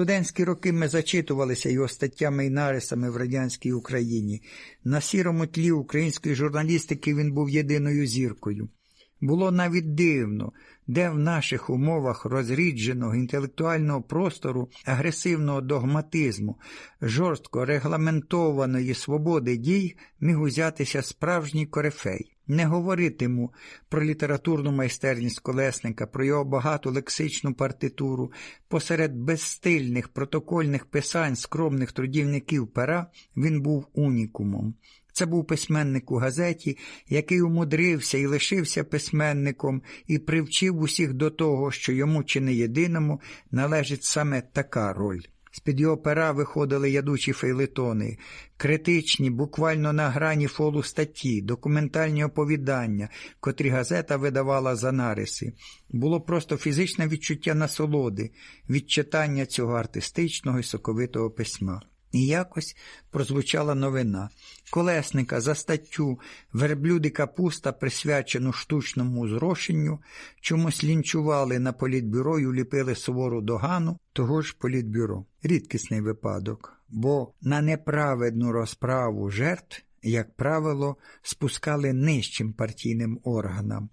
Студентські роки ми зачитувалися його статтями і нарисами в радянській Україні. На сірому тлі української журналістики він був єдиною зіркою. Було навіть дивно, де в наших умовах розрідженого інтелектуального простору, агресивного догматизму, жорстко регламентованої свободи дій міг узятися справжній корифей. Не говоритиму про літературну майстерність колесника, про його багату лексичну партитуру, посеред безстильних протокольних писань скромних трудівників пера він був унікумом. Це був письменник у газеті, який умудрився і лишився письменником, і привчив усіх до того, що йому чи не єдиному належить саме така роль. З-під його пера виходили ядучі фейлетони, критичні, буквально на грані фолу статті, документальні оповідання, котрі газета видавала за нариси. Було просто фізичне відчуття насолоди від читання цього артистичного і соковитого письма. І якось прозвучала новина. Колесника за статтю верблюди капуста, присвячену штучному зрошенню, чомусь лінчували на політбюро і уліпили сувору догану того ж політбюро. Рідкісний випадок, бо на неправедну розправу жертв, як правило, спускали нижчим партійним органам.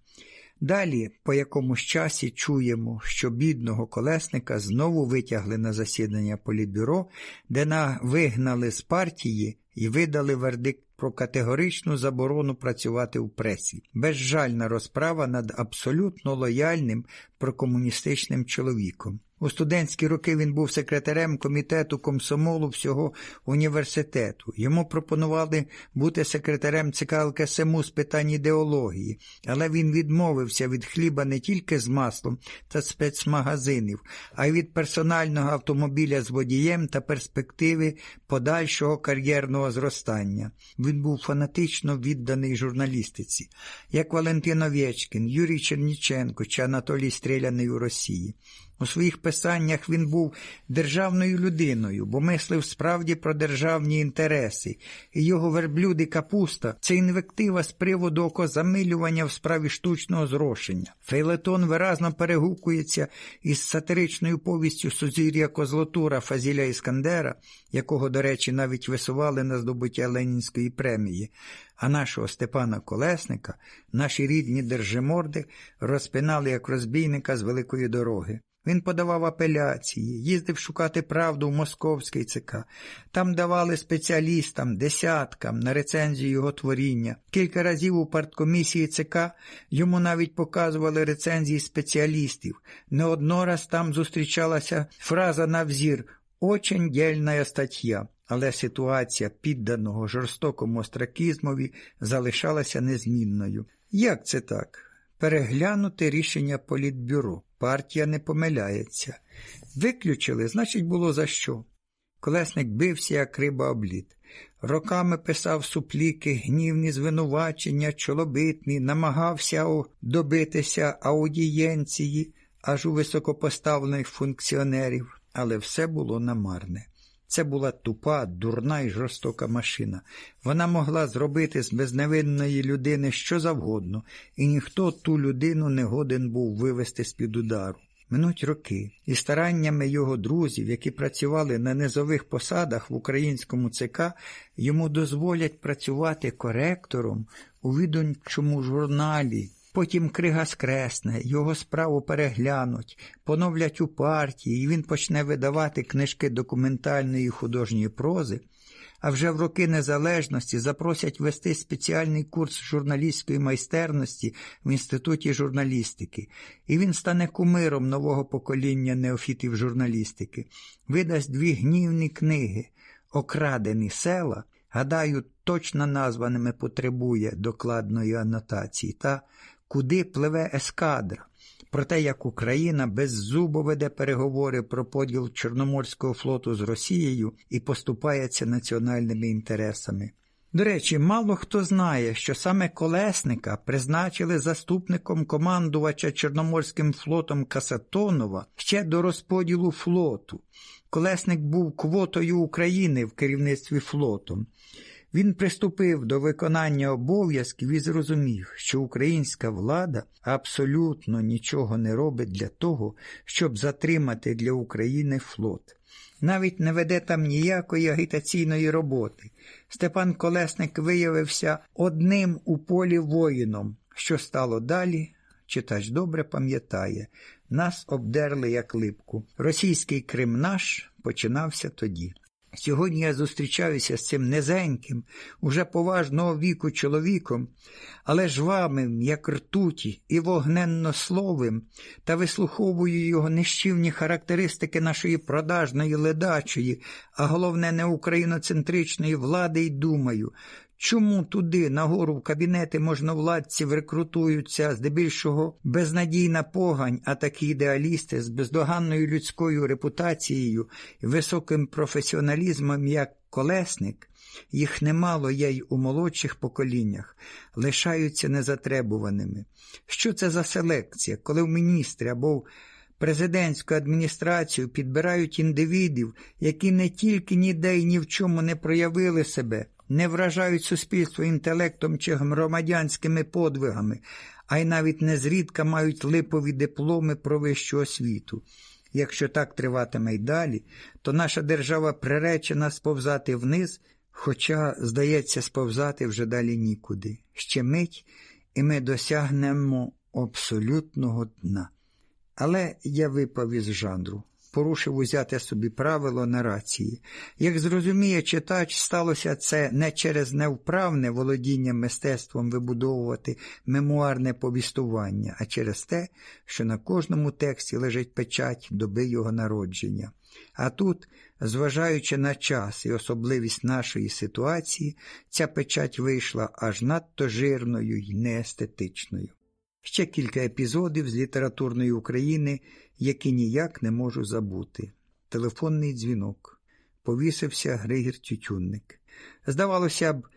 Далі, по якомусь часі, чуємо, що бідного колесника знову витягли на засідання політбюро, де на вигнали з партії і видали вердикт про категоричну заборону працювати у пресі. Безжальна розправа над абсолютно лояльним прокомуністичним чоловіком. У студентські роки він був секретарем комітету комсомолу всього університету. Йому пропонували бути секретарем ЦК ЛКСМУ з питань ідеології, але він відмовився від хліба не тільки з маслом та спецмагазинів, а й від персонального автомобіля з водієм та перспективи подальшого кар'єрного зростання. Він був фанатично відданий журналістиці, як Валентин Овєчкін, Юрій Черніченко чи Анатолій Стріляний у Росії. У своїх писаннях він був державною людиною, бо мислив справді про державні інтереси, і його верблюди капуста це інвектива з приводу окозамилювання в справі штучного зрошення. Фейлетон виразно перегукується із сатиричною повістю Сузір'я Козлотура Фазіля Іскандера, якого, до речі, навіть висували на здобуття Ленінської премії. А нашого Степана Колесника, наші рідні держиморди розпинали як розбійника з великої дороги. Він подавав апеляції, їздив шукати правду в московський ЦК. Там давали спеціалістам, десяткам на рецензію його творіння. Кілька разів у парткомісії ЦК йому навіть показували рецензії спеціалістів. Не однораз там зустрічалася фраза на взір «Очень дельна стаття». Але ситуація підданого жорстокому остракізмові залишалася незмінною. Як це так? Переглянути рішення політбюро. Партія не помиляється. Виключили, значить, було за що. Колесник бився, як риба обліт. Роками писав супліки, гнівні звинувачення, чолобитні, намагався добитися аудієнції аж у високопоставлених функціонерів, але все було намарне. Це була тупа, дурна і жорстока машина. Вона могла зробити з безневинної людини що завгодно, і ніхто ту людину не годен був вивести з-під удару. Минуть роки, і стараннями його друзів, які працювали на низових посадах в українському ЦК, йому дозволять працювати коректором у відомчому журналі. Потім крига скресне, його справу переглянуть, поновлять у партії, і він почне видавати книжки документальної художньої прози, а вже в роки незалежності запросять вести спеціальний курс журналістської майстерності в інституті журналістики, і він стане кумиром нового покоління неофітів журналістики, видасть дві гнівні книги, окрадені села. Гадаю, точно названими потребує докладної анотації та куди пливе ескадра, про те, як Україна беззубо веде переговори про поділ Чорноморського флоту з Росією і поступається національними інтересами. До речі, мало хто знає, що саме Колесника призначили заступником командувача Чорноморським флотом Касатонова ще до розподілу флоту. Колесник був квотою України в керівництві флотом. Він приступив до виконання обов'язків і зрозумів, що українська влада абсолютно нічого не робить для того, щоб затримати для України флот. навіть не веде там ніякої агітаційної роботи. Степан Колесник виявився одним у полі воїном. Що стало далі? Читач добре пам'ятає, нас обдерли як липку. Російський Крим наш починався тоді. Сьогодні я зустрічаюся з цим низеньким, уже поважного віку чоловіком, але жвавим, як ртуті, і вогненнословим, та вислуховую його нищівні характеристики нашої продажної ледачої, а головне, не україноцентричної влади, і думаю, Чому туди, нагору в кабінети можновладців рекрутуються здебільшого безнадійна погань, а такі ідеалісти з бездоганною людською репутацією і високим професіоналізмом, як колесник, їх немало є й у молодших поколіннях, лишаються незатребуваними. Що це за селекція, коли в міністрі або в президентську адміністрацію підбирають індивідів, які не тільки ніде й ні в чому не проявили себе? Не вражають суспільство інтелектом чи громадянськими подвигами, а й навіть незрідка мають липові дипломи про вищу освіту. Якщо так триватиме й далі, то наша держава приречена сповзати вниз, хоча, здається, сповзати вже далі нікуди. Ще мить, і ми досягнемо абсолютного дна. Але я випав із жанру порушив узяте собі правило нарації. Як зрозуміє читач, сталося це не через невправне володіння мистецтвом вибудовувати мемуарне повістування, а через те, що на кожному тексті лежить печать доби його народження. А тут, зважаючи на час і особливість нашої ситуації, ця печать вийшла аж надто жирною й неестетичною. Ще кілька епізодів з літературної України, які ніяк не можу забути. Телефонний дзвінок. Повісився Григір Тютюнник. Здавалося б,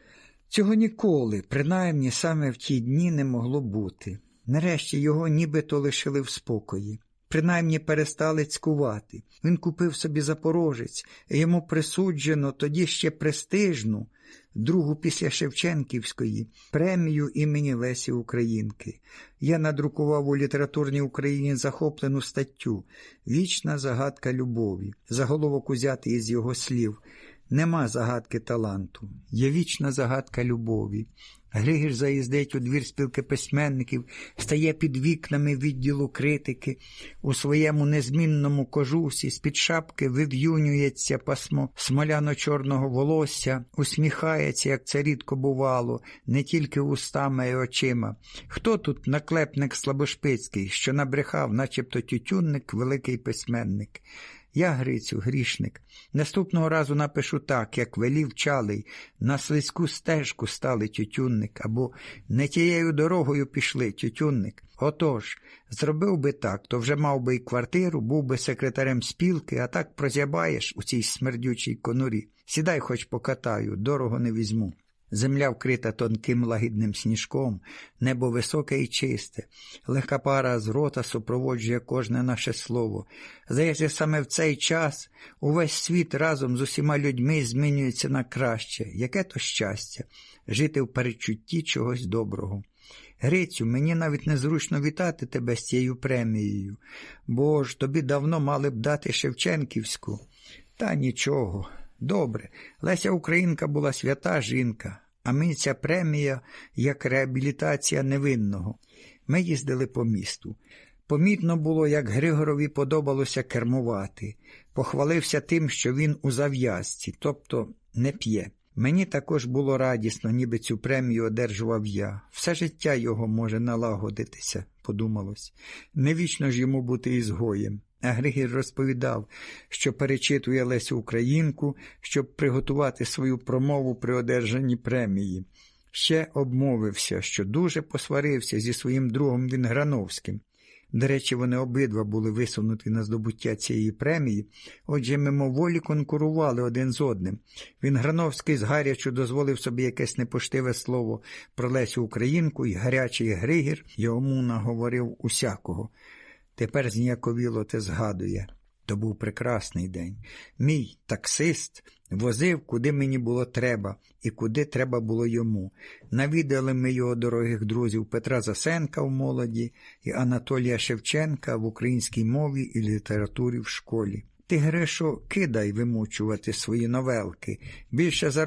цього ніколи, принаймні саме в ті дні не могло бути. Нарешті його нібито лишили в спокої. Принаймні перестали цькувати. Він купив собі запорожець, і йому присуджено тоді ще престижну другу після Шевченківської премію імені Лесі Українки. Я надрукував у літературній Україні захоплену статтю Вічна загадка любові, заголовок узятий із його слів. Нема загадки таланту, є вічна загадка любові. Григір заїздить у двір спілки письменників, стає під вікнами відділу критики, у своєму незмінному кожусі, з-під шапки вив'юнюється пасмо смоляно-чорного волосся, усміхається, як це рідко бувало, не тільки устами і очима. Хто тут наклепник Слабошпицький, що набрехав, начебто тютюнник, великий письменник? Я, Грицю, грішник. Наступного разу напишу так, як велів чалий, на слизьку стежку стали тютюнник, або не тією дорогою пішли тютюнник. Отож, зробив би так, то вже мав би й квартиру, був би секретарем спілки, а так прозябаєш у цій смердючій конурі. Сідай, хоч покатаю, дорого не візьму. Земля вкрита тонким лагідним сніжком, небо високе і чисте, легка пара з рота супроводжує кожне наше слово. Здається, саме в цей час увесь світ разом з усіма людьми змінюється на краще. Яке то щастя жити в перечутті чогось доброго. Грицю, мені навіть незручно вітати тебе з цією премією, бо ж тобі давно мали б дати Шевченківську. Та нічого. Добре, Леся Українка була свята жінка, а мені ця премія як реабілітація невинного. Ми їздили по місту. Помітно було, як Григорові подобалося кермувати, похвалився тим, що він у зав'язці, тобто не п'є. Мені також було радісно, ніби цю премію одержував я. Все життя його може налагодитися, подумалось. Не вічно ж йому бути ізгоєм. А Григір розповідав, що перечитує Лесю Українку, щоб приготувати свою промову при одержанні премії. Ще обмовився, що дуже посварився зі своїм другом Вінграновським. До речі, вони обидва були висунуті на здобуття цієї премії, отже, мимоволі конкурували один з одним. Вінграновський згарячу дозволив собі якесь непоштиве слово про Лесю Українку, і гарячий Григір йому наговорив усякого. Тепер зніяковіло те згадує. То був прекрасний день. Мій таксист возив, куди мені було треба, і куди треба було йому. Навідали ми його дорогих друзів Петра Засенка в молоді і Анатолія Шевченка в українській мові і літературі в школі. Ти, Гришо, кидай вимучувати свої новелки. Більше заробляй.